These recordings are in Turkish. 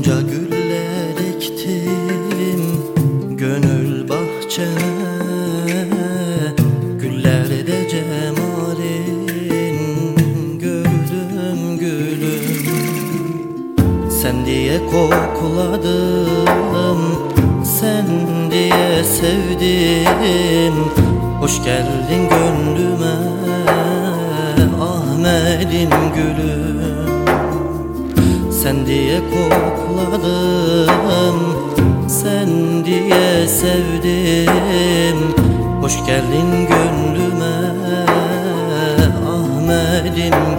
Gonca güller ektim gönül bahçeme. Güllerde cemalin gördüm gülüm. Sen diye kokladım sen diye sevdim. Hoş geldin gönlüme sen diye kokladım Sen diye sevdim. Hoş geldin gönlüme Ahmet'im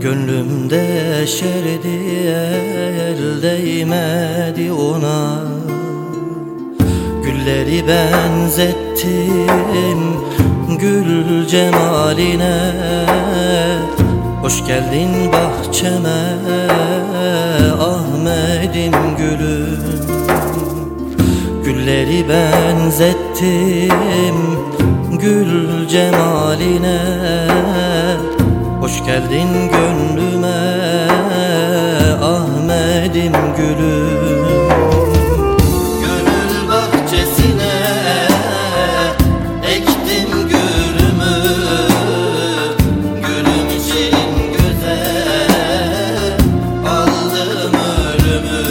Gönlümde şerdi el değmedi ona. Gülleri benzettim Gül cemaline. Hoş geldin bahçeme Ahmet'im gülüm Gülleri benzettim Gül cemaline Hoş geldin gönlüme Ahmet'im gülüm. Gönül bahçesine Ektim gülümü. Gülüm için güzel Aldım ölümü.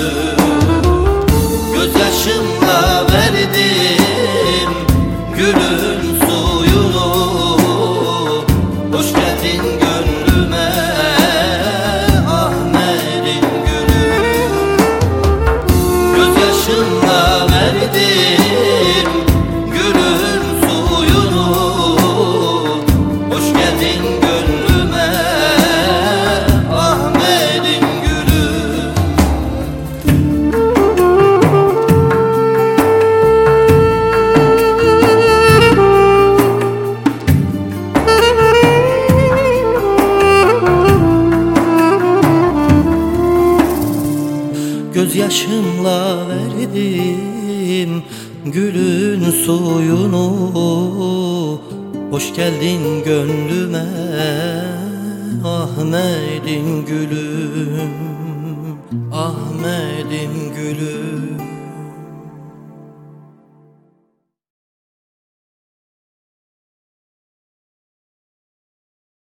Gözyaşımla verdim Gülün Gözyaşımla Gözyaşımla verdim gülün suyunu Hoş geldin gönlüme Ahmet'im gülüm Ahmet'im gülüm